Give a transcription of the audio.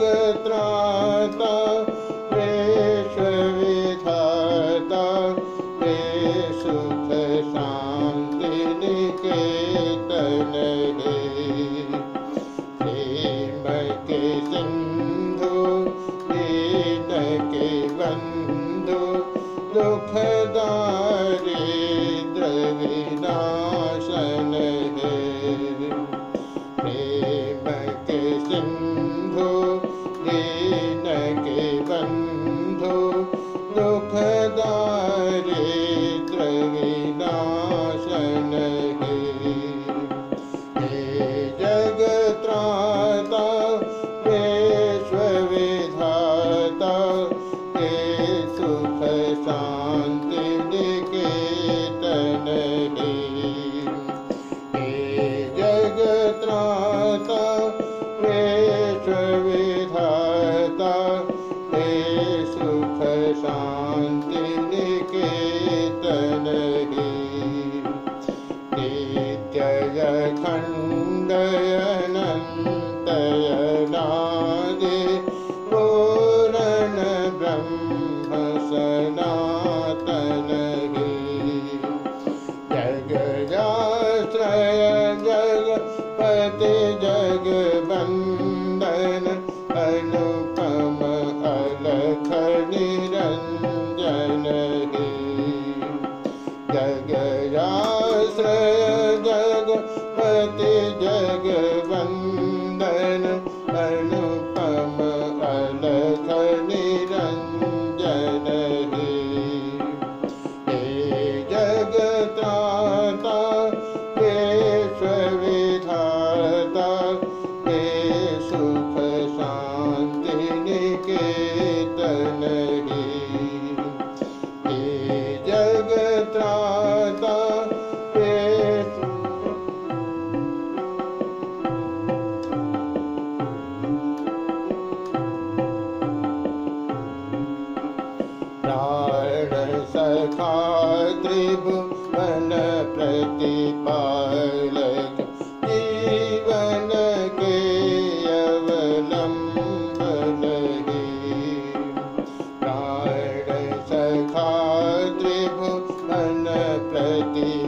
जगत्राता विश्वविधाता हे सुख शान्ति के सिन्धु दीन के बन्धु दुःखदारिद्र विनाशन विनाशन हे विश्वविधाता हे शान्ति हे विश्वविधाता हे सुख शान्ति पूरण ब्रह्म सनातन हे जगजाश्रय जगपति जगबन्दन जगवन्दन अनुपम अवलम्बन हे प्राण सखा त्रिभुवन प्रतिपालक